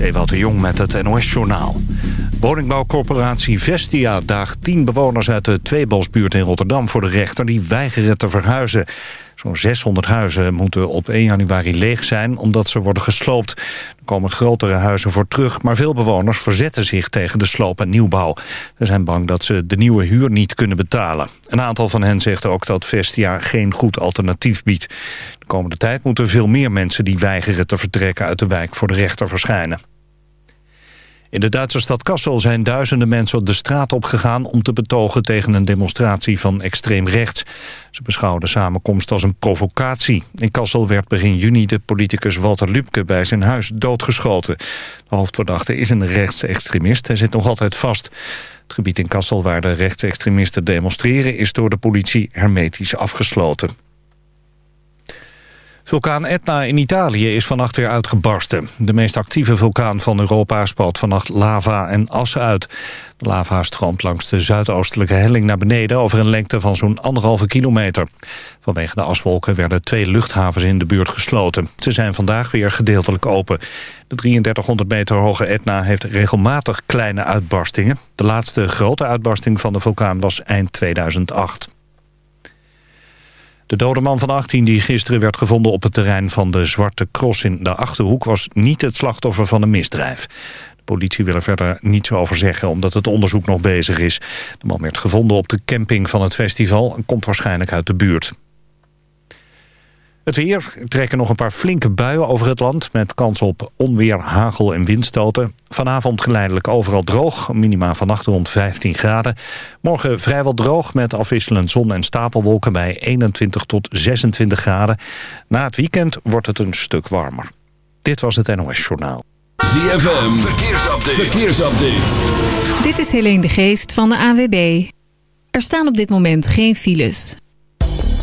is de Jong met het NOS-journaal. Woningbouwcorporatie Vestia daagt tien bewoners uit de Tweebosbuurt in Rotterdam voor de rechter... die weigeren te verhuizen. Zo'n 600 huizen moeten op 1 januari leeg zijn omdat ze worden gesloopt. Er komen grotere huizen voor terug, maar veel bewoners verzetten zich tegen de sloop en nieuwbouw. Ze zijn bang dat ze de nieuwe huur niet kunnen betalen. Een aantal van hen zegt ook dat Vestia geen goed alternatief biedt. De komende tijd moeten veel meer mensen die weigeren te vertrekken uit de wijk voor de rechter verschijnen. In de Duitse stad Kassel zijn duizenden mensen de straat opgegaan... om te betogen tegen een demonstratie van extreem rechts. Ze beschouwen de samenkomst als een provocatie. In Kassel werd begin juni de politicus Walter Lübke bij zijn huis doodgeschoten. De hoofdverdachte is een rechtsextremist. Hij zit nog altijd vast. Het gebied in Kassel waar de rechtsextremisten demonstreren... is door de politie hermetisch afgesloten. Vulkaan Etna in Italië is vannacht weer uitgebarsten. De meest actieve vulkaan van Europa spat vannacht lava en as uit. De lava stroomt langs de zuidoostelijke helling naar beneden... over een lengte van zo'n anderhalve kilometer. Vanwege de aswolken werden twee luchthavens in de buurt gesloten. Ze zijn vandaag weer gedeeltelijk open. De 3300 meter hoge Etna heeft regelmatig kleine uitbarstingen. De laatste grote uitbarsting van de vulkaan was eind 2008. De dode man van 18 die gisteren werd gevonden op het terrein van de Zwarte Cross in de Achterhoek... was niet het slachtoffer van een misdrijf. De politie wil er verder niets over zeggen omdat het onderzoek nog bezig is. De man werd gevonden op de camping van het festival en komt waarschijnlijk uit de buurt. Het weer trekken nog een paar flinke buien over het land... met kans op onweer, hagel en windstoten. Vanavond geleidelijk overal droog, minima vannacht rond 15 graden. Morgen vrijwel droog met afwisselend zon en stapelwolken... bij 21 tot 26 graden. Na het weekend wordt het een stuk warmer. Dit was het NOS Journaal. ZFM, verkeersupdate. verkeersupdate. Dit is Helene de Geest van de AWB. Er staan op dit moment geen files...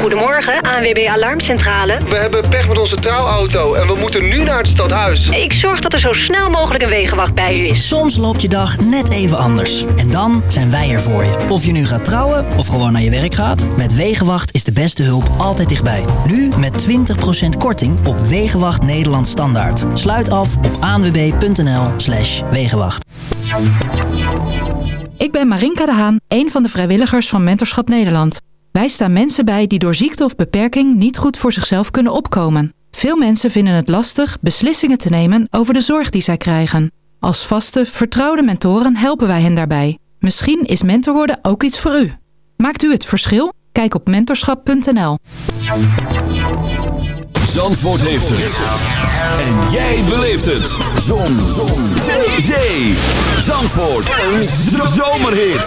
Goedemorgen, ANWB Alarmcentrale. We hebben pech met onze trouwauto en we moeten nu naar het stadhuis. Ik zorg dat er zo snel mogelijk een wegenwacht bij u is. Soms loopt je dag net even anders. En dan zijn wij er voor je. Of je nu gaat trouwen of gewoon naar je werk gaat. Met Wegenwacht is de beste hulp altijd dichtbij. Nu met 20% korting op Wegenwacht Nederland Standaard. Sluit af op aanwb.nl slash Wegenwacht. Ik ben Marinka de Haan, een van de vrijwilligers van Mentorschap Nederland. Wij staan mensen bij die door ziekte of beperking niet goed voor zichzelf kunnen opkomen. Veel mensen vinden het lastig beslissingen te nemen over de zorg die zij krijgen. Als vaste, vertrouwde mentoren helpen wij hen daarbij. Misschien is mentor worden ook iets voor u. Maakt u het verschil? Kijk op mentorschap.nl. Zandvoort heeft het. En jij beleeft het. Zon. Zon. Zee. Zee. Zandvoort. Een zomerhit.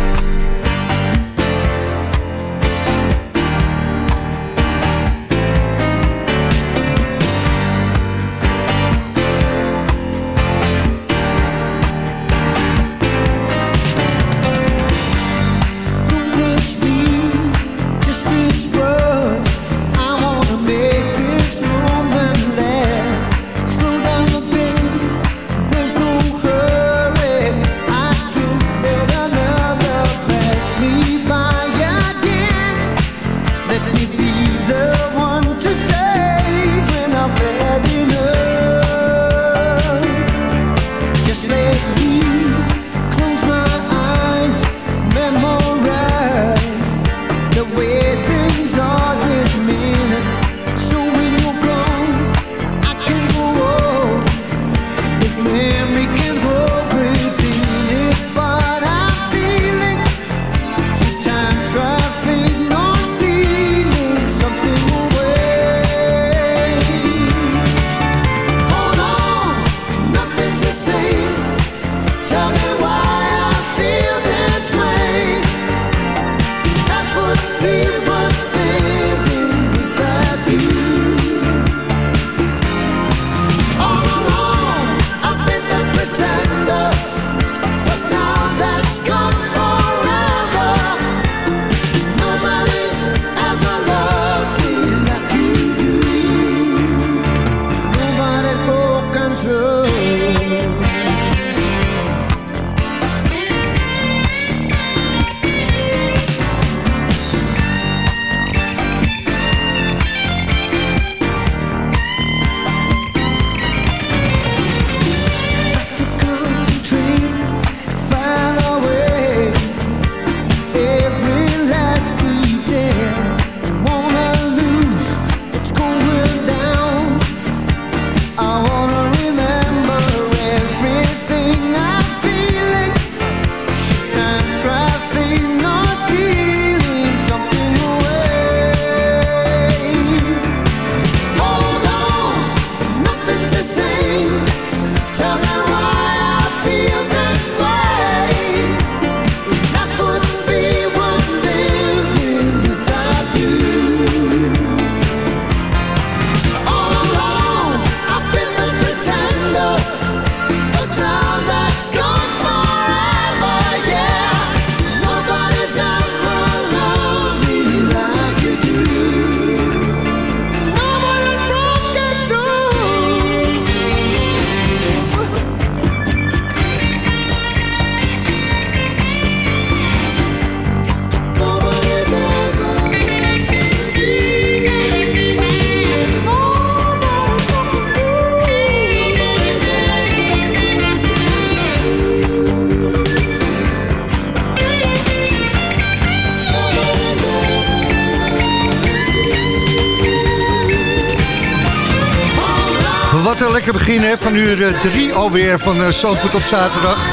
Wat een lekker begin hè, van uur 3 alweer van uh, op zaterdag.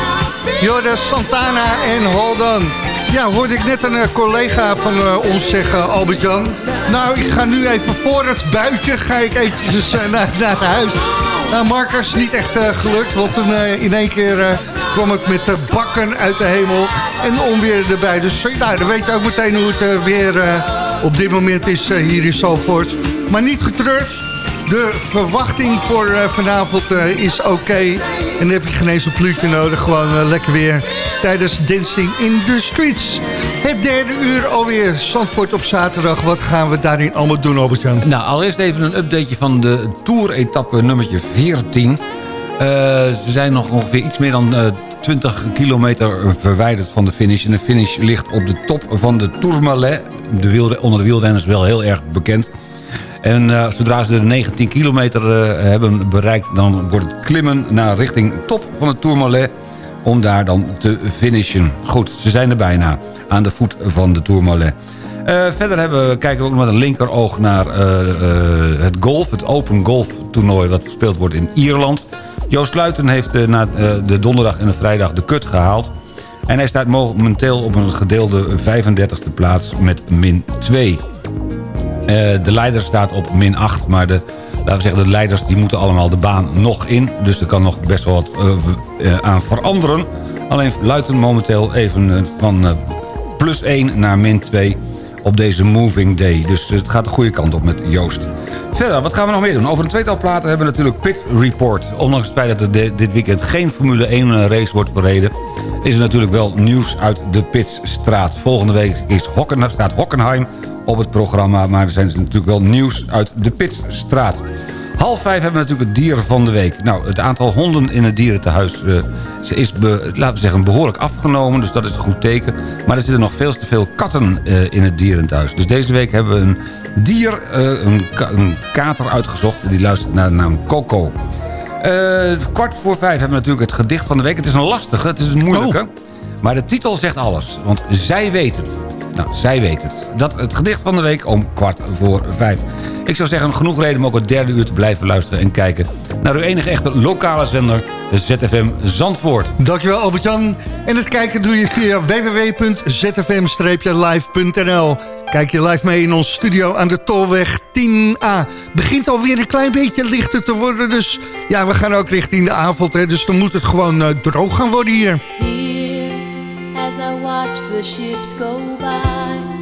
Jorda Santana en Hold On. Ja, hoorde ik net een uh, collega van ons zeggen, Albert-Jan. Nou, ik ga nu even voor het buitje, ga ik eventjes naar, huis. Nou, Marcus, niet echt gelukt, want in één keer kwam het met bakken uit de hemel en onweer erbij. Dus nou, dan weet je ook meteen hoe het weer op dit moment is hier in Zandvoort. Maar niet getreurd, de verwachting voor uh, vanavond uh, is oké. En dan heb je geen eens een pluutje nodig. Gewoon uh, lekker weer tijdens Dancing in the Streets. Het derde uur alweer. Zandvoort op zaterdag. Wat gaan we daarin allemaal doen, Albert-Jan? Nou, allereerst even een updateje van de Tour-etappe nummertje 14. ze zijn nog ongeveer iets meer dan 20 kilometer verwijderd van de finish. En de finish ligt op de top van de Tourmalet. De onder de wielrenners wel heel erg bekend. En uh, zodra ze de 19 kilometer uh, hebben bereikt... dan wordt het klimmen naar richting top van het Tourmalet... om daar dan te finishen. Goed, ze zijn er bijna aan de voet van de Tourmalet. Uh, verder hebben, kijken we ook met een linkeroog naar het golf... het Open Golf toernooi dat gespeeld wordt in Ierland. Joost Luiten heeft na de donderdag en de vrijdag de kut gehaald... En hij staat momenteel op een gedeelde 35e plaats met min 2. Uh, de leider staat op min 8, maar de, laten we zeggen, de leiders die moeten allemaal de baan nog in. Dus er kan nog best wel wat uh, uh, aan veranderen. Alleen Luiten momenteel even van plus 1 naar min 2 op deze moving day. Dus het gaat de goede kant op met Joost. Verder, wat gaan we nog meer doen? Over een tweetal platen hebben we natuurlijk Pit Report. Ondanks het feit dat er dit weekend geen Formule 1 race wordt verreden... is er natuurlijk wel nieuws uit de Pitstraat. Volgende week is Hocken, staat Hockenheim op het programma. Maar er zijn natuurlijk wel nieuws uit de Pitstraat. Half vijf hebben we natuurlijk het dier van de week. Nou, het aantal honden in het dierentehuis uh, is, laten we zeggen, behoorlijk afgenomen. Dus dat is een goed teken. Maar er zitten nog veel te veel katten uh, in het dierentehuis. Dus deze week hebben we een dier, uh, een, een, kater uitgezocht. En die luistert naar de naam Coco. Kwart voor vijf hebben we natuurlijk het gedicht van de week. Het is een lastige, het is een moeilijke. Oh. Maar de titel zegt alles. Want zij weet het. Nou, zij weet het. Dat het gedicht van de week om kwart voor vijf. Ik zou zeggen, genoeg reden om ook het derde uur te blijven luisteren... en kijken naar uw enige echte lokale zender, ZFM Zandvoort. Dankjewel Albert-Jan. En het kijken doe je via www.zfm-live.nl. Kijk je live mee in ons studio aan de Tolweg 10A. Begint alweer een klein beetje lichter te worden. Dus ja, we gaan ook richting de avond. Hè, dus dan moet het gewoon eh, droog gaan worden hier. As I watch the ships go by.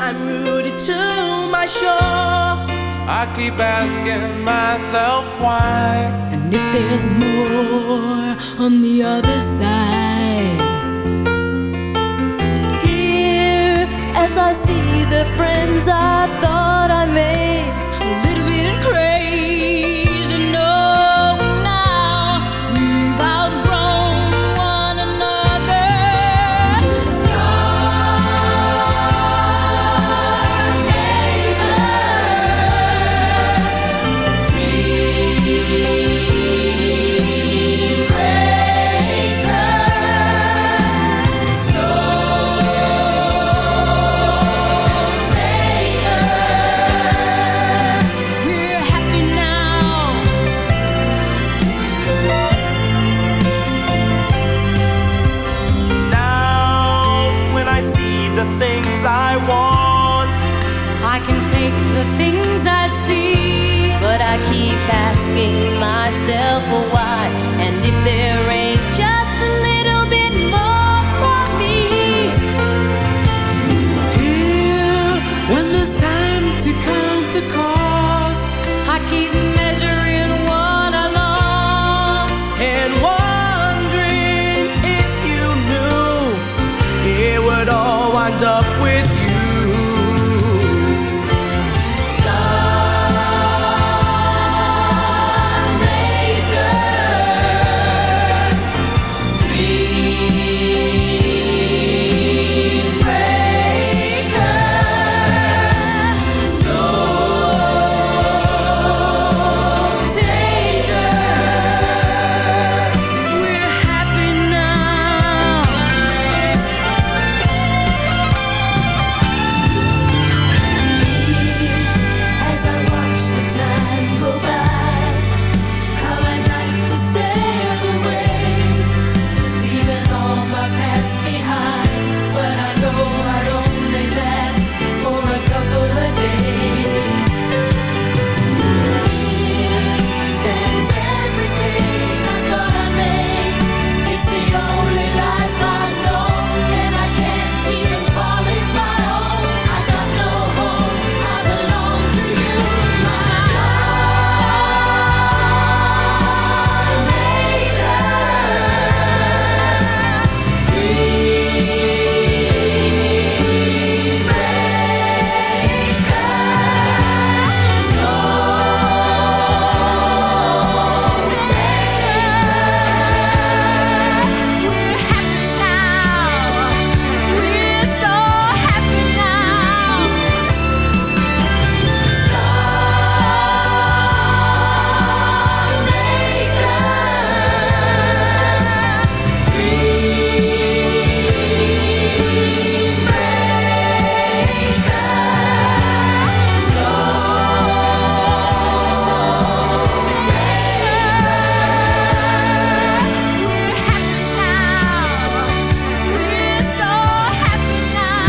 I'm rooted to my shore. I keep asking myself why. And if there's more on the other side. as I see the friends I thought I made.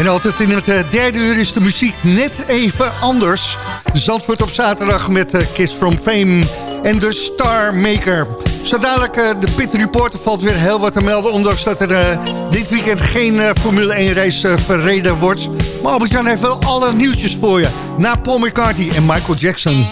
Altijd in het eh, derde uur is de muziek net even anders. Zandvoort op zaterdag met eh, Kiss from Fame en de Star Maker. Zo dadelijk, eh, de Pit Reporter valt weer heel wat te melden... ondanks dat er dit weekend geen Formule 1 race verreden wordt. Maar Albert-Jan heeft wel alle nieuwtjes voor je. Na Paul McCartney en Michael Jackson.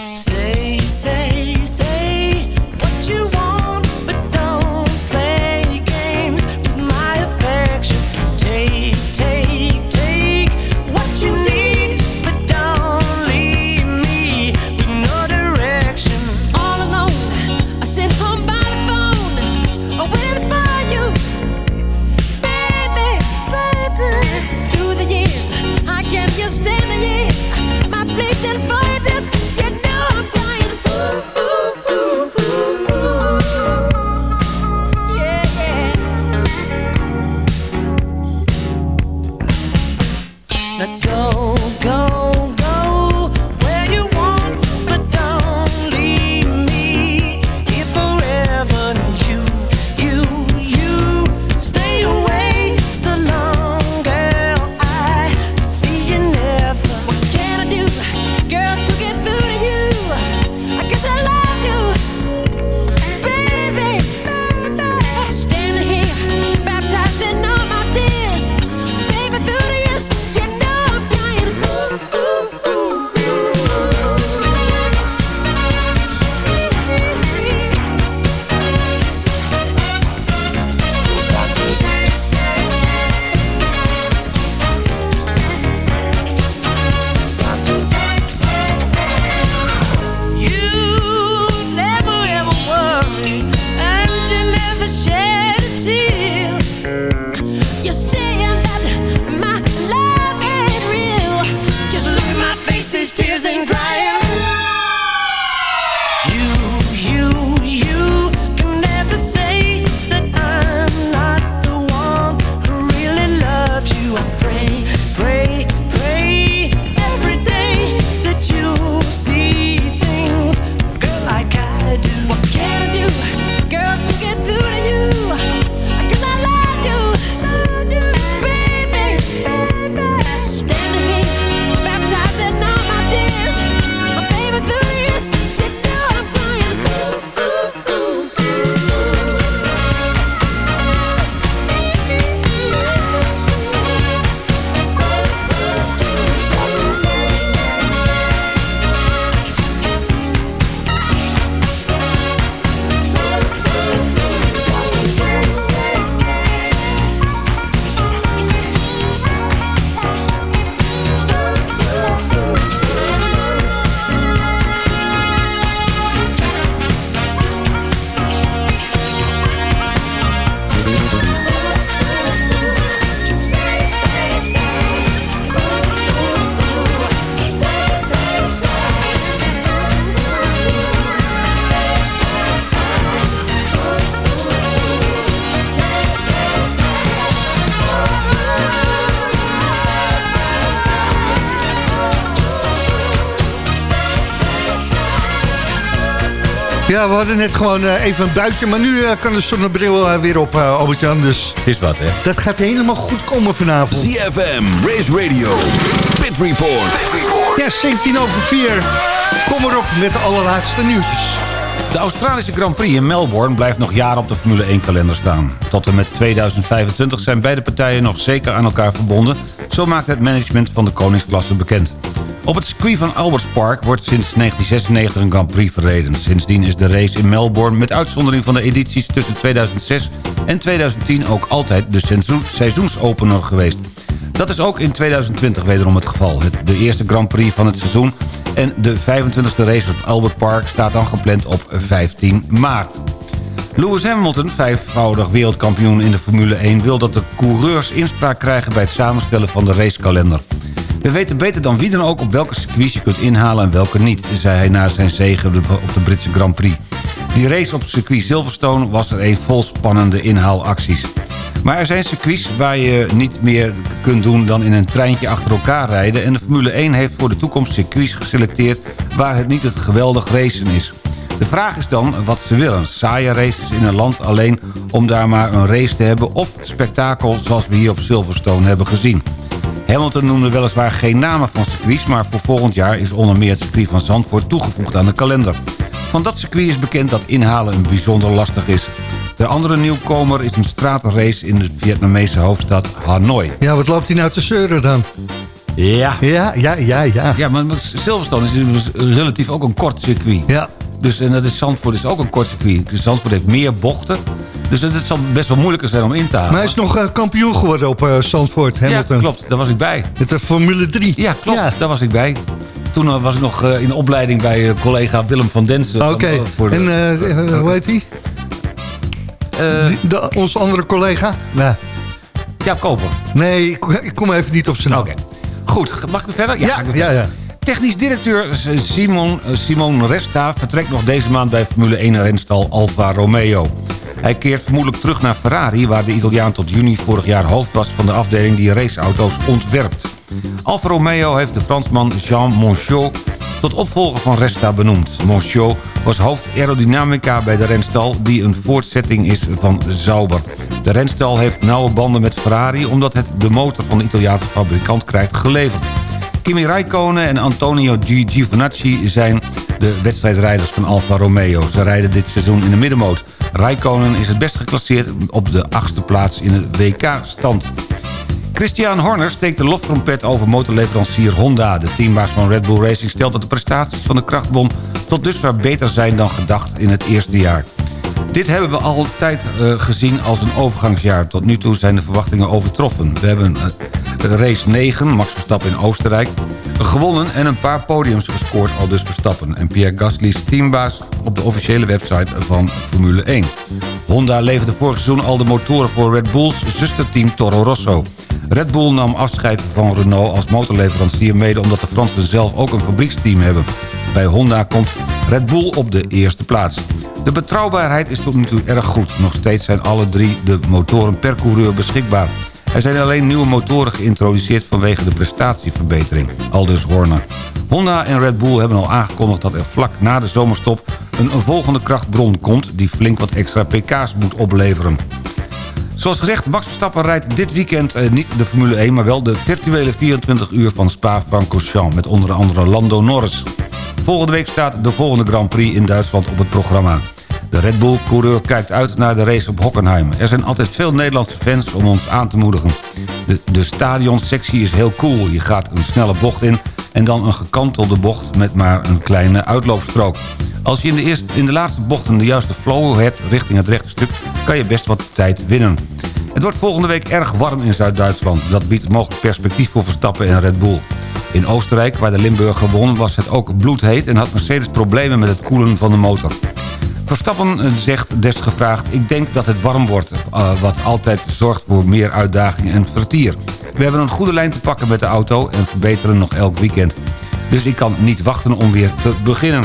know. Ja, we hadden net gewoon eh, even een buitje, maar nu eh, kan de zonnebril eh, weer op, uh, Albert-Jan. Dus Het is wat, hè? dat gaat helemaal goed komen vanavond. ZFM, Race Radio, Pit Report. Ja, 17 over 4. Kom erop met de allerlaatste nieuwtjes. De Australische Grand Prix in Melbourne blijft nog jaren op de Formule 1-kalender staan. Tot en met 2025 zijn beide partijen nog zeker aan elkaar verbonden. Zo maakt het management van de koningsklasse bekend. Op het circuit van Alberts Park wordt sinds 1996 een Grand Prix verreden. Sindsdien is de race in Melbourne met uitzondering van de edities tussen 2006 en 2010 ook altijd de seizoen- seizoensopener geweest. Dat is ook in 2020 wederom het geval. De eerste Grand Prix van het seizoen en de 25e race op Albert Park staat dan gepland op 15 maart. Lewis Hamilton, vijfvoudig wereldkampioen in de Formule 1... wil dat de coureurs inspraak krijgen bij het samenstellen van de racekalender. We weten beter dan wie dan ook op welke circuits je kunt inhalen en welke niet... zei hij na zijn zege op de Britse Grand Prix. Die race op circuit Silverstone was er een vol spannende inhaalacties. Maar er zijn circuits waar je niet meer kunt doen dan in een treintje achter elkaar rijden... en de Formule 1 heeft voor de toekomst circuits geselecteerd... waar het niet het geweldig racen is. De vraag is dan wat ze willen. Saaie races in een land alleen om daar maar een race te hebben... of spektakel zoals we hier op Silverstone hebben gezien. Hamilton noemde weliswaar geen namen van circuits... maar voor volgend jaar is onder meer het circuit van Zandvoort toegevoegd aan de kalender. Van dat circuit is bekend dat inhalen een bijzonder lastig is. De andere nieuwkomer is een straatrace in de Vietnamese hoofdstad Hanoi. Ja, wat loopt hij nou te zeuren dan? Ja. Ja, ja, ja, ja. Ja, maar Silverstone is dus relatief ook een kort circuit. Ja. Dus en dat is Zandvoort is ook een kort circuit. Dus Zandvoort heeft meer bochten. Dus het zal best wel moeilijker zijn om in te halen. Maar hij is nog eh, kampioen geworden op eh, Zandvoort, Hamilton. Ja, klopt. Daar was ik bij. Met de Formule 3. Ja, klopt. Daar was ik bij. Toen eh, was ik nog in opleiding bij collega Willem van Densen. Oké, voor de- en hoe heet hij? Onze andere collega? Nee, Jaap Koper. nee ik, ik kom even niet op zijn naam. Oké. Goed, mag ik verder? Ja, ik weer ja, verder. ja. Technisch directeur Simon, eh, Simon Resta vertrekt nog deze maand bij Formule 1 renstal Alfa Romeo. Hij keert vermoedelijk terug naar Ferrari... waar de Italiaan tot juni vorig jaar hoofd was van de afdeling die raceauto's ontwerpt. Alfa Romeo heeft de Fransman Jean Monchot tot opvolger van Resta benoemd. Monchot was hoofd aerodynamica bij de renstal... die een voortzetting is van Sauber. De renstal heeft nauwe banden met Ferrari... omdat het de motor van de Italiaanse fabrikant krijgt geleverd. Kimi Räikkönen en Antonio. Giovinazzi zijn de wedstrijdrijders van Alfa Romeo. Ze rijden dit seizoen in de middenmoot. Räikkönen is het best geclasseerd op de achtste plaats in de WK-stand. Christian Horner steekt de loftrompet over motorleverancier Honda. De teambaas van Red Bull Racing stelt dat de prestaties van de krachtbom... tot dusver beter zijn dan gedacht in het eerste jaar. Dit hebben we altijd eh, gezien als een overgangsjaar. Tot nu toe zijn de verwachtingen overtroffen. We hebben eh, race 9, Max Verstappen in Oostenrijk... gewonnen en een paar podiums gescoord, al dus Verstappen. En Pierre Gasly is teambaas op de officiële website van Formule 1. Honda leverde vorig seizoen al de motoren voor Red Bull's zusterteam Toro Rosso. Red Bull nam afscheid van Renault als motorleverancier mede... omdat de Fransen zelf ook een fabrieksteam hebben. Bij Honda komt Red Bull op de eerste plaats. De betrouwbaarheid is tot nu toe erg goed. Nog steeds zijn alle drie de motoren per coureur beschikbaar. Er zijn alleen nieuwe motoren geïntroduceerd vanwege de prestatieverbetering. Aldus Horner. Honda en Red Bull hebben al aangekondigd dat er vlak na de zomerstop... een, volgende krachtbron komt die flink wat extra pk's moet opleveren. Zoals gezegd, Max Verstappen rijdt dit weekend eh, niet de Formule 1... maar wel de virtuele 24 uur van Spa-Francorchamps... met onder andere Lando Norris. Volgende week staat de volgende Grand Prix in Duitsland op het programma. De Red Bull-coureur kijkt uit naar de race op Hockenheim. Er zijn altijd veel Nederlandse fans om ons aan te moedigen. De, de stadionsectie is heel cool. Je gaat een snelle bocht in en dan een gekantelde bocht met maar een kleine uitloopstrook. Als je in de, eerste, in de laatste bochten de juiste flow hebt richting het rechte stuk... kan je best wat tijd winnen. Het wordt volgende week erg warm in Zuid-Duitsland. Dat biedt mogelijk perspectief voor Verstappen en Red Bull. In Oostenrijk, waar de Limburger won, was het ook bloedheet... en had Mercedes problemen met het koelen van de motor. Verstappen eh, zegt desgevraagd... ik denk dat het warm wordt, eh, wat altijd zorgt voor meer uitdaging en vertier. We hebben een goede lijn te pakken met de auto... en verbeteren nog elk weekend. Dus ik kan niet wachten om weer te beginnen.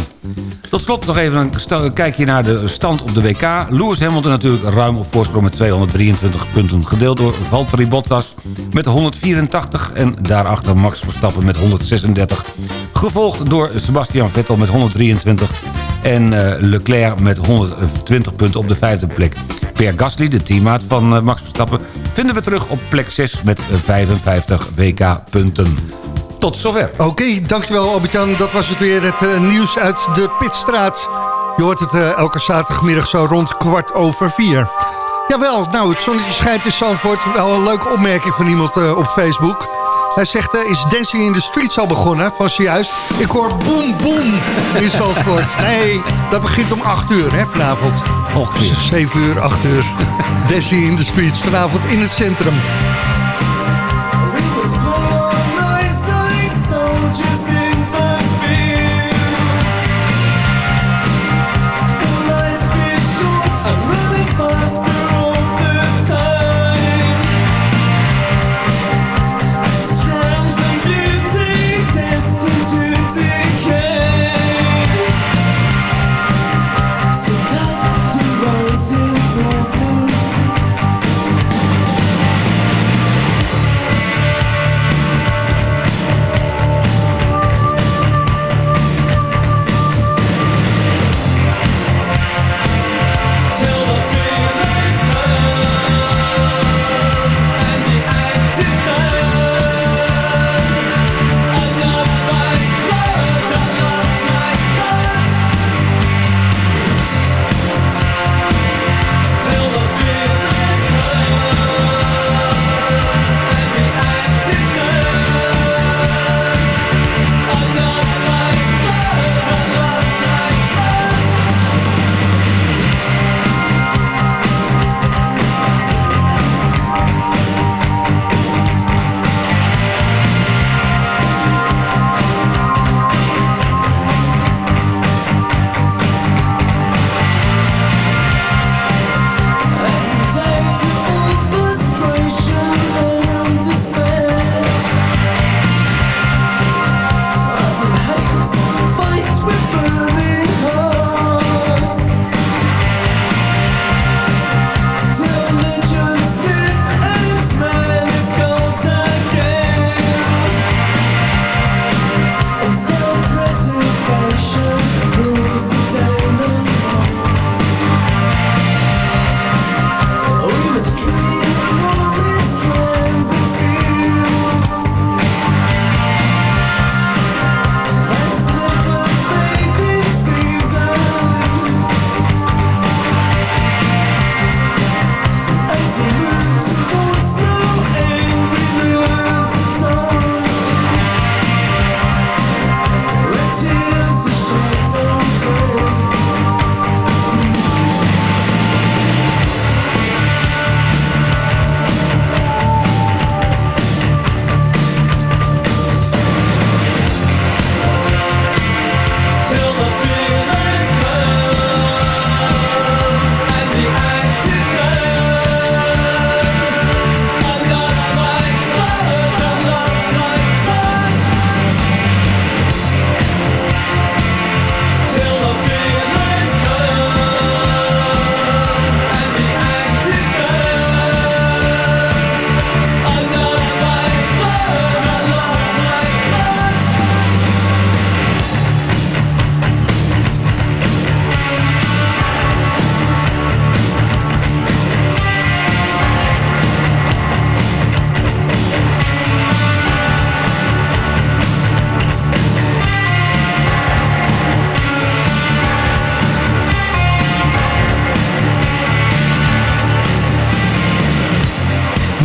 Tot slot nog even een kijkje naar de stand op de WK. Lewis Hamilton natuurlijk ruim op voorsprong met 223 punten. Gedeeld door Valtteri Bottas met 184 en daarachter Max Verstappen met 136. Gevolgd door Sebastian Vettel met 123. En eh, Leclerc met 120 punten op de vijfde plek. Pierre Gasly, de teammaat van eh, Max Verstappen... vinden we terug op plek 6 met 55 WK-punten. Tot zover. Oké, dankjewel Albert-Jan. Dat was het weer, het eh, nieuws uit de Pitstraat. Je hoort het elke zaterdagmiddag zo rond kwart over vier. Jawel, nou, het zonnetje schijnt in Zandvoort. Wel een leuke opmerking van iemand op Facebook. Hij zegt, eh, is Dancing in the Streets al begonnen? Van juist. Ik hoor boem, boem in Zandvoort. Nee, dat begint om 8 uur hè, vanavond. Ongeveer. 7 uur, 8 uur. Dancing in the Streets vanavond in het centrum.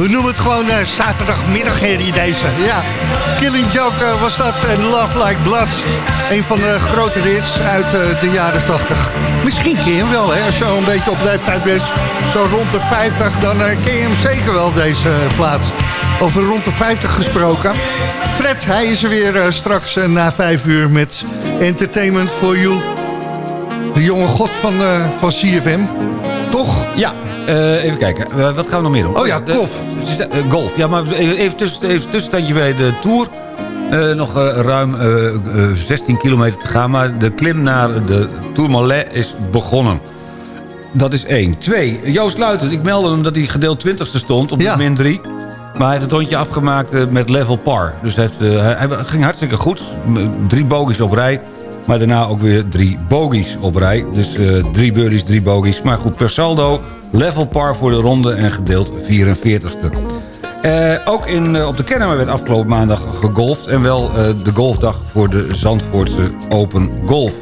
We noemen het gewoon uh, zaterdagmiddagherrie deze. Ja, Killing Joke uh, was dat en Love Like Blood. Een van de grote hits uit uh, de jaren 80. Misschien ken je hem wel, hè, als je al een beetje op leeftijd bent. Zo rond de 50, dan ken je hem zeker wel, deze plaats. Over rond de 50 gesproken. Fred, hij is er weer straks na 5 uur met Entertainment for You. De jonge god van, van CFM. Toch? Ja, uh, even kijken. Uh, wat gaan we nog meer doen? Oh ja. De, uh, golf. Ja, maar even, tussen, even tussenstandje bij de Tour. nog ruim 16 kilometer te gaan. Maar de klim naar de Tourmalet is begonnen. Dat is één. Twee. Joost Luiten. Ik meldde hem dat hij gedeeld 20ste stond op de Ja. min 3. Maar hij heeft het rondje afgemaakt met level par. Dus hij, heeft, hij, hij ging hartstikke goed. Drie bogies op rij. Maar daarna ook weer drie bogies op rij. Dus eh, drie birdies, drie bogies. Maar goed, per saldo level par voor de ronde en gedeeld 44ste. Eh, ook in, eh, op de Kennemer werd afgelopen maandag gegolfd... en wel eh, de golfdag voor de Zandvoortse Open Golf.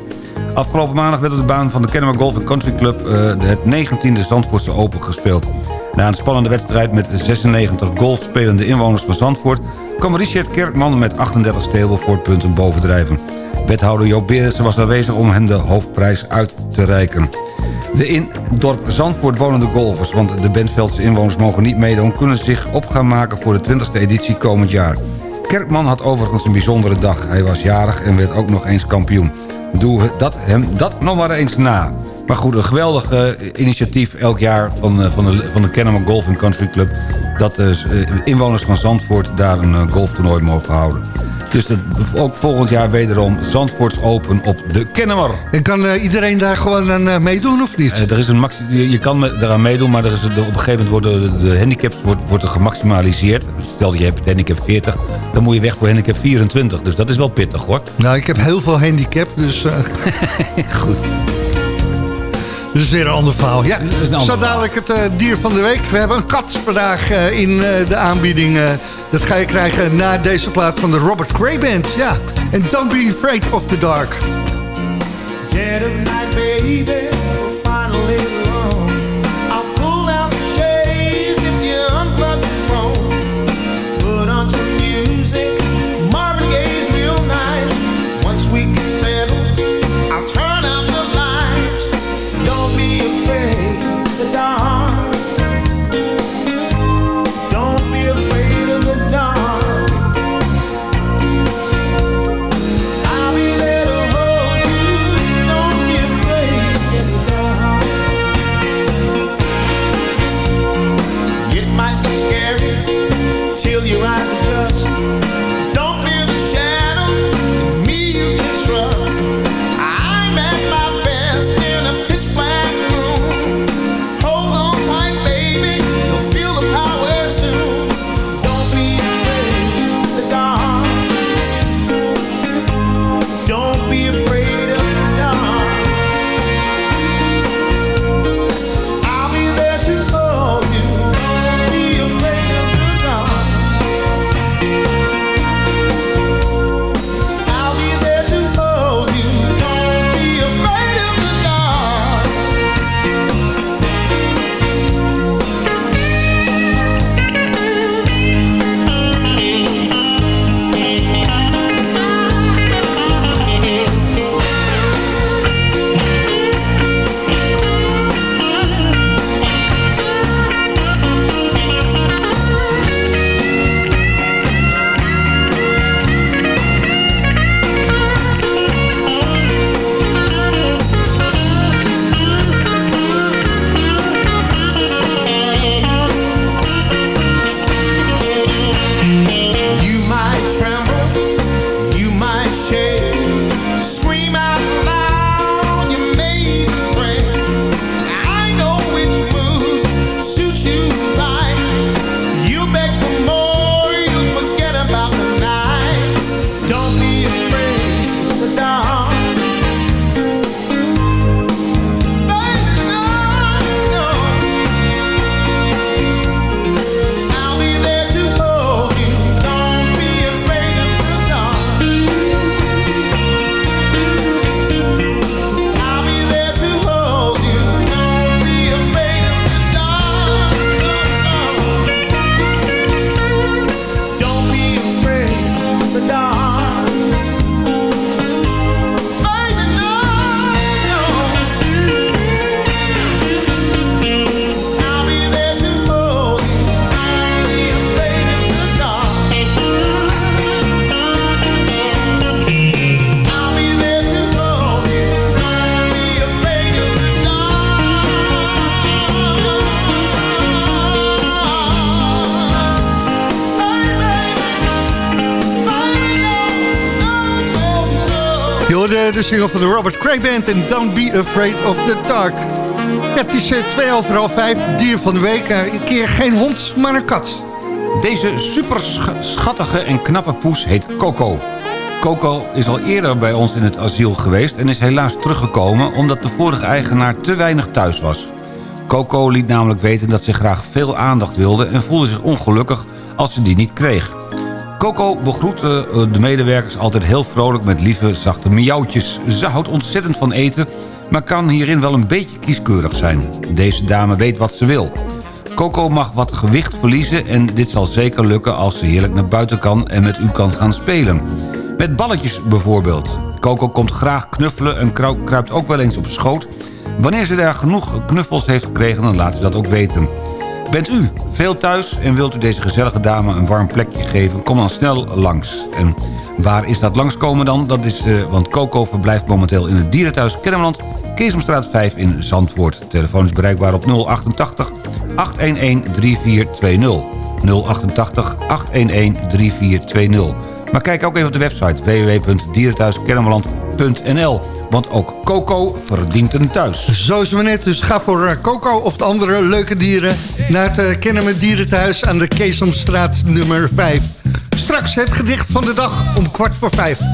Afgelopen maandag werd op de baan van de Kennemer Golf Country Club... het 19e Zandvoortse Open gespeeld. Na een spannende wedstrijd met 96 golfspelende inwoners van Zandvoort... kwam Richard Kerkman met 38 punten bovendrijven. Wethouder Joop Berensen was aanwezig om hem de hoofdprijs uit te reiken. De in dorp Zandvoort wonende golfers, want de Bentveldse inwoners mogen niet meedoen... kunnen zich op gaan maken voor de 20e editie komend jaar. Kerkman had overigens een bijzondere dag. Hij was jarig en werd ook nog eens kampioen. Doe dat, hem dat nog maar eens na. Maar goed, een geweldig eh, initiatief elk jaar van, eh, van, de, van de Kennemer Golf Country Club... dat de inwoners van Zandvoort daar een eh, golftoernooi mogen houden. Dus dat, ook volgend jaar wederom Zandvoorts Open op de Kennemer. En kan eh, iedereen daar gewoon aan eh, meedoen of niet? Eh, er is een maxi je, je kan me- daaraan meedoen, maar er is, op een gegeven moment worden de, de handicaps wordt, wordt er gemaximaliseerd. Stel je hebt handicap 40, dan moet je weg voor handicap 24. Dus dat is wel pittig hoor. Nou, ik heb heel veel handicap, dus... Goed. Dat is weer een ander verhaal. Ja, zo dadelijk het eh, dier van de week. We hebben een kat vandaag eh, in eh, de aanbieding. dat ga je krijgen na deze plaat van de Robert Cray Band. Ja, en Don't Be Afraid of the Dark. Dead of night, baby, de single van de Robert Cray Band en Don't Be Afraid of the Dark. Het is eh, twee over vijf, dier van de week. Eh, Een keer geen hond, maar een kat. Deze super schattige en knappe poes heet Coco. Coco is al eerder bij ons in het asiel geweest... en is helaas teruggekomen omdat de vorige eigenaar te weinig thuis was. Coco liet namelijk weten dat ze graag veel aandacht wilde... en voelde zich ongelukkig als ze die niet kreeg. Coco begroette eh, de medewerkers altijd heel vrolijk met lieve, zachte miauwtjes. Ze houdt ontzettend van eten, maar kan hierin wel een beetje kieskeurig zijn. Deze dame weet wat ze wil. Coco mag wat gewicht verliezen en dit zal zeker lukken als ze heerlijk naar buiten kan en met u kan gaan spelen. Met balletjes bijvoorbeeld. Coco komt graag knuffelen en kruipt ook wel eens op schoot. Wanneer ze daar genoeg knuffels heeft gekregen, dan laat ze dat ook weten. Bent u veel thuis en wilt u deze gezellige dame een warm plekje geven... kom dan snel langs. En waar is dat langskomen dan? Dat is, eh, want Coco verblijft momenteel in het dierenthuis Kennemerland... Keesomstraat 5 in Zandvoort. Telefoon is bereikbaar op 088 811 3420. 088 811 3420. Maar kijk ook even op de website www.dierenthuiskennemerland.nl. Want ook Coco verdient een thuis. Zo is het net. Dus ga voor eh, Coco of de andere leuke dieren... naar het uh, Kennemer Dierenthuis aan de Keesomstraat nummer 5. Straks het gedicht van de dag om kwart voor vijf.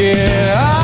Yeah,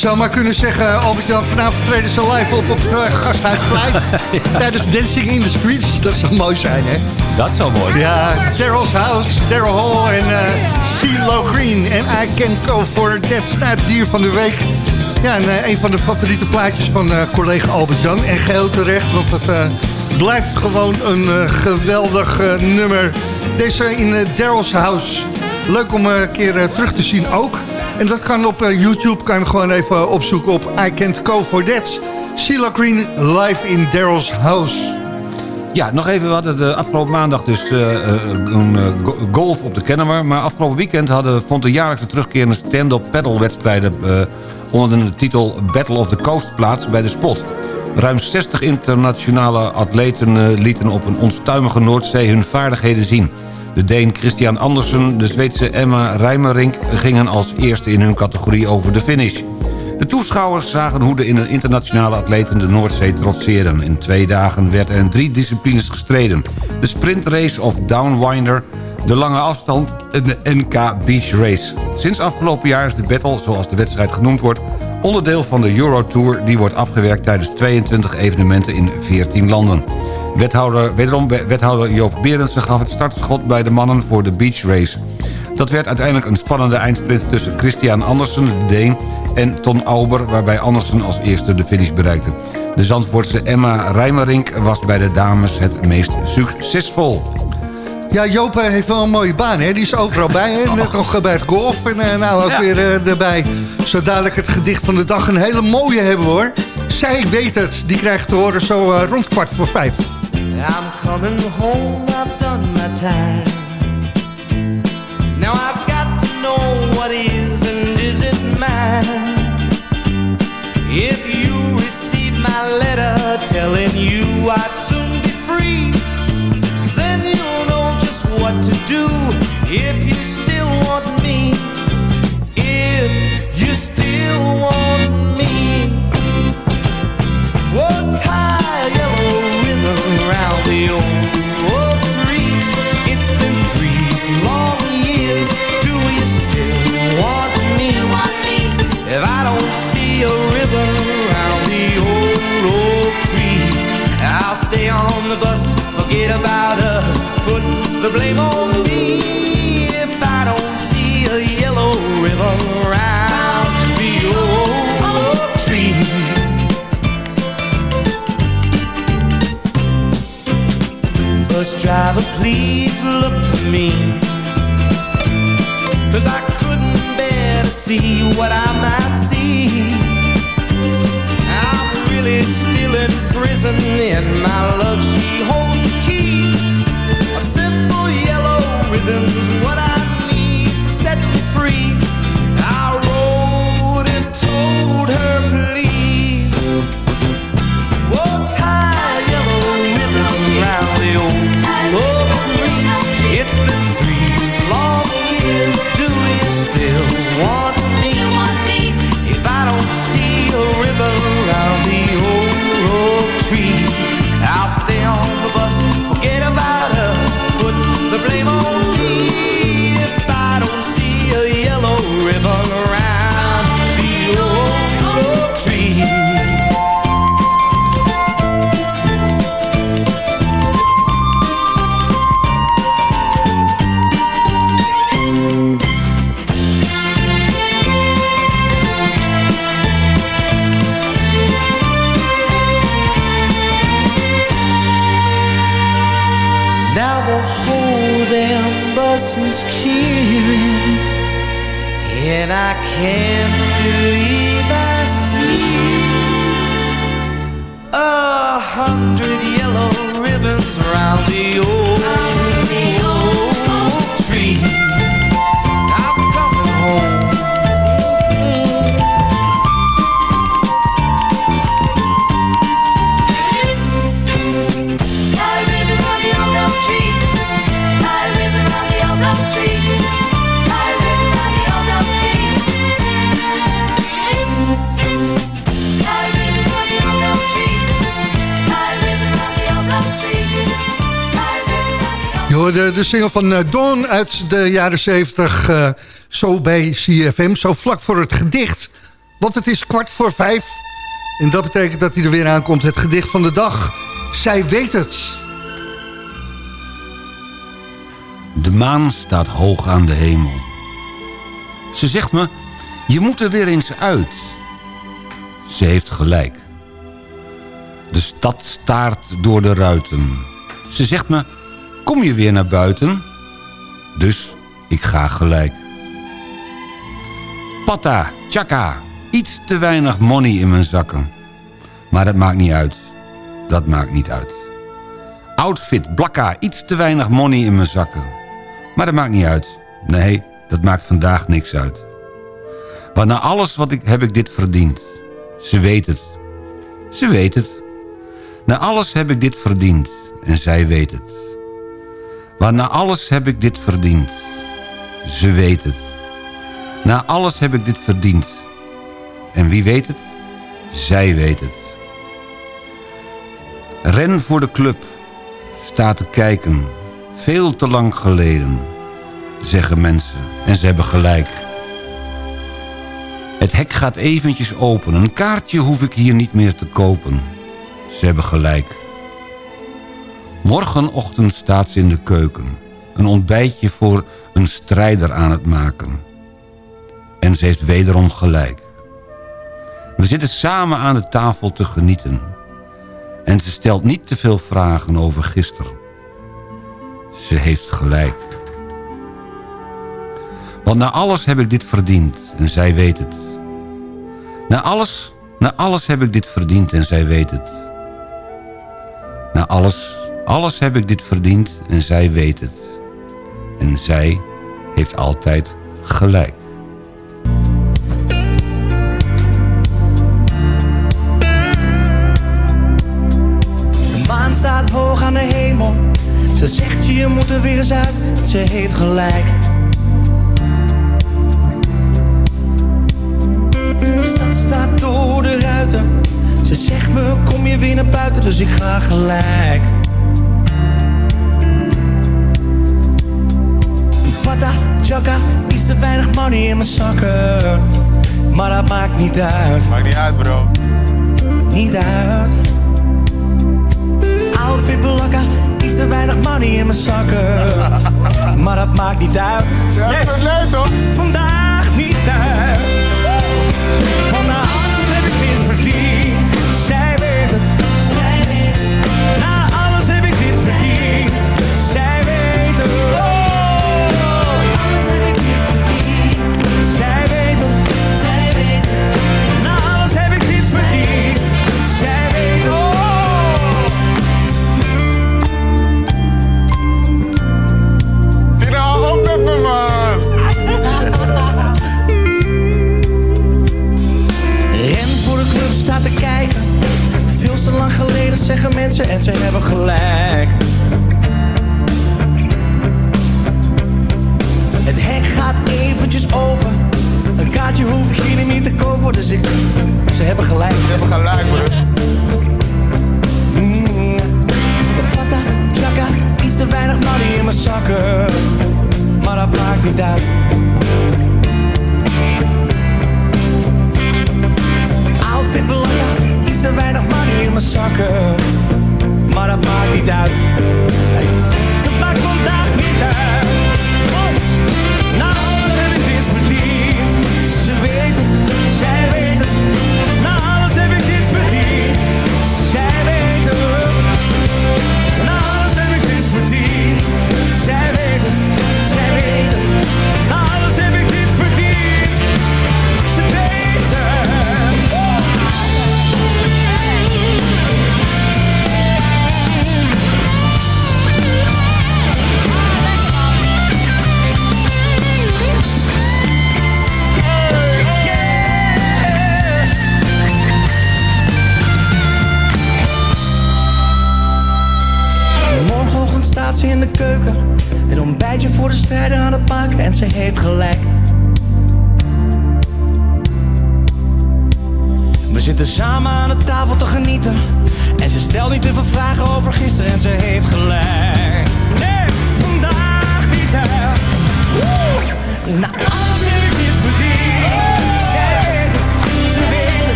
zou maar kunnen zeggen, Albert Jan, vanavond treden ze live op op het uh, Gasthuisplein. Tijdens Dancing in the Streets. Dat zou mooi zijn, hè? Dat zou mooi zijn. Ja, Daryl's House, Daryl Hall en uh, CeeLo Green. En I Can Go For That staat dier van de week. Ja, en uh, een van de favoriete plaatjes van uh, collega Albert Jan. En geheel terecht, want het uh, blijft gewoon een geweldig nummer. Deze in Daryl's House. Leuk om een keer terug te zien ook. En dat kan op uh, YouTube, kan je hem gewoon even opzoeken op I Can't Go For That. Sheila Green live in Daryl's House. Ja, nog even, we hadden de afgelopen maandag dus uh, een uh, golf op de Kennemer. Maar afgelopen weekend hadden, vond de jaarlijkse terugkerende stand-up paddle-wedstrijden... onder de titel Battle of the Coast plaats bij de Spot. Ruim 60 internationale atleten lieten op een onstuimige Noordzee hun vaardigheden zien... De Deen Christian Andersen, de Zweedse Emma Rijmerink... gingen als eerste in hun categorie over de finish. De toeschouwers zagen hoe de internationale atleten de Noordzee trotseerden. In twee dagen werd er drie disciplines gestreden. De sprintrace of downwinder, de lange afstand en de NK Beach Race. Sinds afgelopen jaar is de battle, zoals de wedstrijd genoemd wordt... onderdeel van de Eurotour die wordt afgewerkt tijdens 22 evenementen in 14 landen. Wethouder, wederom wethouder Joop Berendsen gaf het startschot bij de mannen voor de Beach Race. Dat werd uiteindelijk een spannende eindsprint tussen Christian Andersen, de Deen... en Ton Auber, waarbij Andersen als eerste de finish bereikte. De Zandvoortse Emma Rijmerink was bij de dames het meest succesvol. Ja, Joop heeft wel een mooie baan, hè? Die is overal bij, hè? Net nog bij het golf en uh, nou ook ja. weer uh, erbij. Zo dadelijk het gedicht van de dag een hele mooie hebben, hoor. Zij weet het, die krijgt te horen zo uh, rond kwart voor vijf. I'm coming home, I've done my time. Now I've got to know what is and isn't mine. If you receive my letter telling you I'd soon blame on me. If I don't see a yellow ribbon around the old oak tree. Bus driver, please look for me. Cause I couldn't bear to see what I might see. I'm really still in prison, and my love, she holds single van eh, Dawn uit de jaren 70, eh, zo bij CFM, zo vlak voor het gedicht. Want het is kwart voor vijf. En dat betekent dat hij er weer aankomt, het gedicht van de dag. Zij weet het. De maan staat hoog aan de hemel. Ze zegt me, je moet er weer eens uit. Ze heeft gelijk. De stad staart door de ruiten. Ze zegt me, kom je weer naar buiten? Dus ik ga gelijk. Patta, tjaka, iets te weinig money in mijn zakken. Maar dat maakt niet uit. Dat maakt niet uit. Outfit, blakka, iets te weinig money in mijn zakken. Maar dat maakt niet uit. Nee, dat maakt vandaag niks uit. Want na alles wat ik heb ik dit verdiend. Ze weet het. Ze weet het. Na alles heb ik dit verdiend. En zij weet het. Want na alles heb ik dit verdiend. Ze weet het. Na alles heb ik dit verdiend. En wie weet het? Zij weet het. Ren voor de club. Sta te kijken. Veel te lang geleden. Zeggen mensen. En ze hebben gelijk. Het hek gaat eventjes open. Een kaartje hoef ik hier niet meer te kopen. Ze hebben gelijk. Morgenochtend staat ze in de keuken. Een ontbijtje voor een strijder aan het maken. En ze heeft wederom gelijk. We zitten samen aan de tafel te genieten. En ze stelt niet te veel vragen over gisteren. Ze heeft gelijk. Want na alles heb ik dit verdiend en zij weet het. Na alles, na alles heb ik dit verdiend en zij weet het. Na alles, alles heb ik dit verdiend en zij weet het. En zij heeft altijd gelijk. De maan staat hoog aan de hemel. Ze zegt je moet er weer eens uit. Ze heeft gelijk. De stad staat door de ruiten. Ze zegt me kom je weer naar buiten, dus ik ga gelijk. Pata, chaka, iets te weinig money in mijn zakken. Maar dat maakt niet uit. Maakt niet uit, bro. Niet uit. Outfit belakka, iets te weinig money in mijn zakken. Maar dat maakt niet uit. Ja, dat is leuk, toch? Vandaag niet uit. Geleden zeggen mensen en ze hebben gelijk. Het hek gaat eventjes open. Een kaartje hoef ik hier niet te kopen, dus ik... Ze hebben gelijk. Ze hebben gelijk, bro. Mm. De pata, chaka, iets te weinig money in mijn zakken. Maar dat maakt niet uit. Outfit belangrijk, iets te weinig money in mijn zakken. Maar dat maakt niet uit. Hey, Dat maakt vandaag niet uit.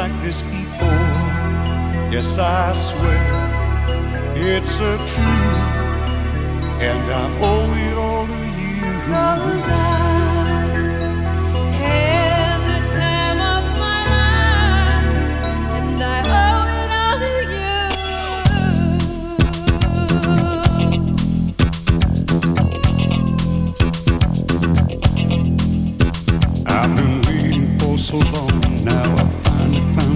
like this before. Yes, I swear it's a truth, and I owe it all to you. I had the time of my life, and I owe it all to you. I've been waiting for so long now.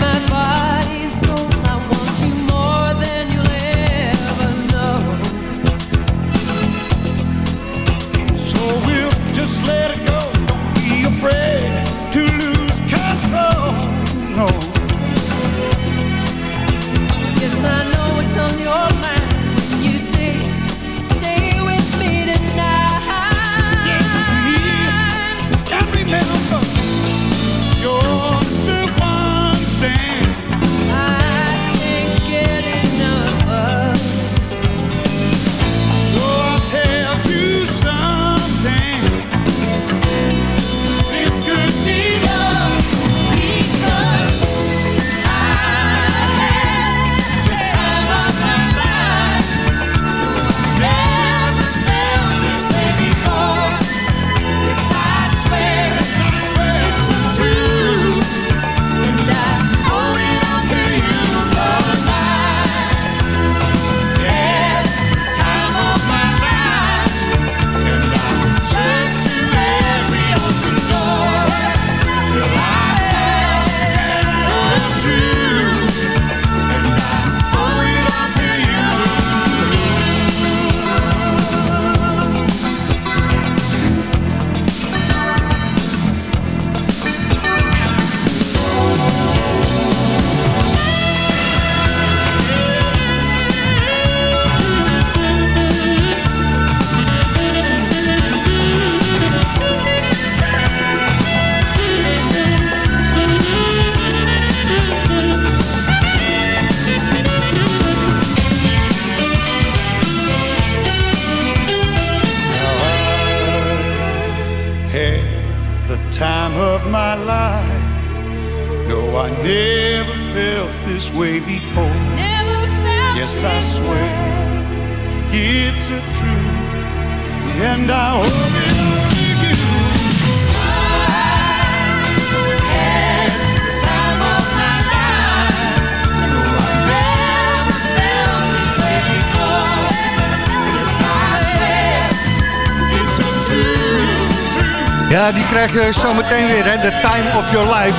my mind. Life. No, I never felt this way before. yes, I swear it's a truth, and I hope it Ja, die krijg je zo meteen weer, hè. The Time of Your Life.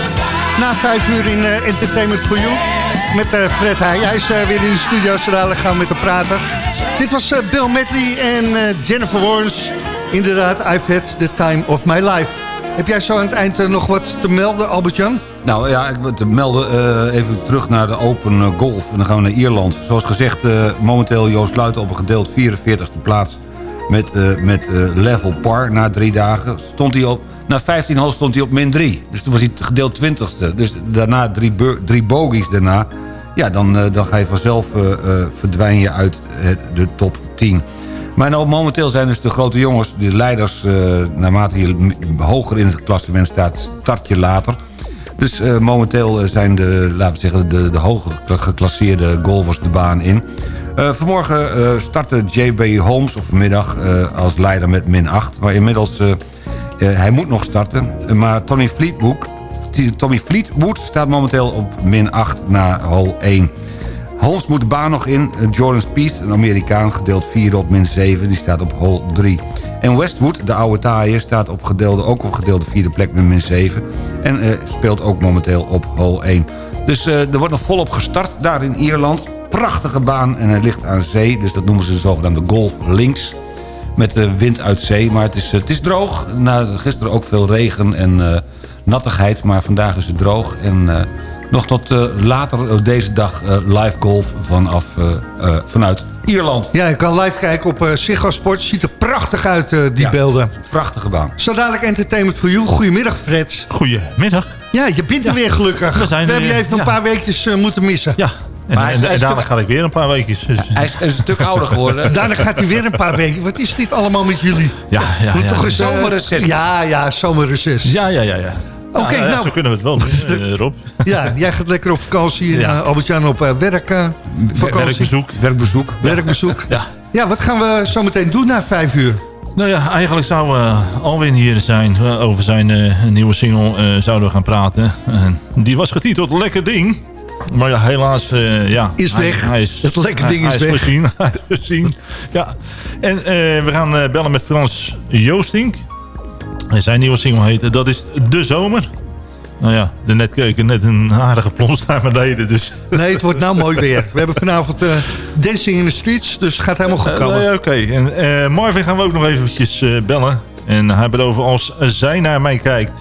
Na vijf uur in eh, Entertainment for You. Met eh, Fred Heij. Hij is eh, weer in de studio, zo gaan met hem praten. Dit was Bill Medley en Jennifer Warnes. Inderdaad, I've had the time of my life. Heb jij zo aan het eind nog wat te melden, Albert-Jan? Nou ja, ik wil te melden, even terug naar de Open Golf. En dan gaan we naar Ierland. Zoals gezegd, momenteel Joost Luiten op een gedeeld 44e plaats... met, eh, met eh, level par na drie dagen. Stond hij op, na 15 hol stond hij op min 3. Dus toen was hij gedeeld 20ste. Dus daarna drie, drie bogies daarna. Ja, dan, eh, dan ga je vanzelf eh, eh, verdwijn je uit de top 10. Maar nou, momenteel zijn dus de grote jongens, de leiders... naarmate je hoger in het klassement staat, start je later... Dus momenteel zijn de, laten we zeggen, de, de hoger geclasseerde golfers de baan in. Eh, vanmorgen eh, startte J.B. Holmes, of vanmiddag, eh, als leider met min 8. Maar inmiddels, hij moet nog starten. Maar Tony Fleetwood, Tommy Fleetwood staat momenteel op min 8 na hole 1. Holmes moet de baan nog in. Jordan Spieth, een Amerikaan, gedeeld 4 op min 7. Die staat op hole 3. En Westwood, de oude taaier, staat op gedeelde, ook op gedeelde vierde plek met min 7. En speelt ook momenteel op hole 1. Dus er wordt nog volop gestart daar in Ierland. Prachtige baan en het ligt aan zee. Dus dat noemen ze de zogenaamde golf links. Met de wind uit zee. Maar het is, het is droog. Na gisteren ook veel regen en eh, nattigheid. Maar vandaag is het droog. En eh, nog tot eh, later eh, deze dag eh, live golf vanaf, eh, eh, vanuit Ierland. Ja, je kan live kijken op uh, Ziggo Sport. Ziet er prachtig uit, eh, die Ja. beelden. Prachtige baan. Zo dadelijk Entertainment for You. Goedemiddag, Fred. Goedemiddag. Ja, je bent er weer gelukkig. We zijn er hebben je even een paar weekjes eh, moeten missen. Ja. En, en, daarna stuk- ga ik weer een paar weekjes. Dus, Hij is, een stuk ouder geworden. Daarna gaat hij weer een paar weken. Wat is dit allemaal met jullie? ja, ja, Moet ja. toch eens, eh, Zomerreces. Ja, ja, zomerreces. ja, ja, ja, ja. Oké, Ja, nou. Zo kunnen we het wel doen, eh, Rob. Ja, jij gaat lekker op vakantie. en Ja. eh, Albert-Jan op eh, werk, vakantie. Werkbezoek. Werkbezoek. Werkbezoek. Ja. Ja, wat gaan we zo meteen doen na vijf uur? Nou ja, eigenlijk zou eh, Alwin hier zijn. over zijn eh, nieuwe single eh, zouden we gaan praten. En die was getiteld Lekker Ding. Maar ja, helaas... eh, ja, Is weg. Hij is, Het lekker hij- ding is hij weg. Voorzien, hij is voorzien. Ja. En eh, we gaan eh, bellen met Frans Joostink. En zijn nieuwe single heet Dat is De Zomer. Nou ja, de net keken net een aardige plons naar beneden. Dus Nee, het wordt nou mooi weer. We hebben vanavond Dancing in the Streets, dus het gaat helemaal goed komen. nee, Oké, en Marvin gaan we ook nog eventjes bellen. En hij beloven als zij naar mij kijkt.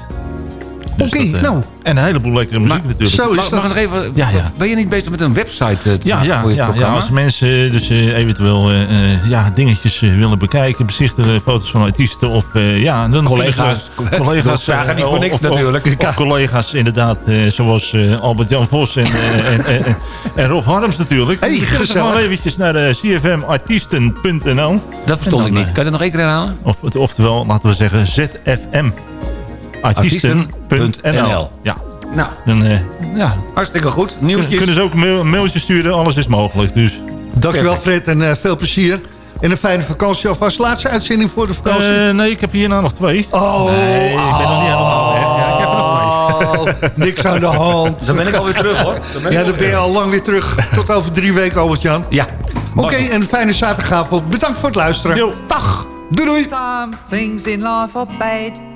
Dus Oké, dat, eh, nou. En een heleboel lekkere muziek Maar- natuurlijk. Zo is Mag, nog even... Ja, ja. Ben je niet bezig met een website eh, te Ja, maken ja, voor je ja, ja, programma? als mensen dus eh, eventueel eh, eh, ja, dingetjes willen bekijken, bezichtigen, foto's van artiesten of eh, ja, dan Collega's. collega's We vragen niet voor niks of- natuurlijk. Of, of collega's inderdaad, eh, zoals eh, Albert-Jan Vos en, eh, en, en, en, en Rob Harms natuurlijk. Hey, gezellig. gewoon eventjes naar cfmartiesten.nl. Dat verstond ik niet. Kan je dat nog één keer herhalen? Of, oftewel, laten we zeggen, ZFM. Artiesten.nl. Ja, Nou, dan eh, ja, hartstikke goed. Nieuwtjes. kunnen ze ook een mail, mailtje sturen. Alles is mogelijk. Dus Dankjewel Fred en eh, veel plezier. En een fijne vakantie alvast. Laatste uitzending voor de vakantie. Eh, nee, ik heb hierna nog twee. oh, Nee, ik ben nog niet helemaal weg. Ja, ik heb er nog twee. oh, niks aan de hand. Dan ben ik alweer terug hoor. Dan ben ik Ja, dan ben je al lang weer terug. Tot over drie weken, Albert-Jan. Ja. Oké, en een fijne zaterdagavond. Bedankt voor het luisteren. Yo. Dag. Doei doei. Some things in life are bad.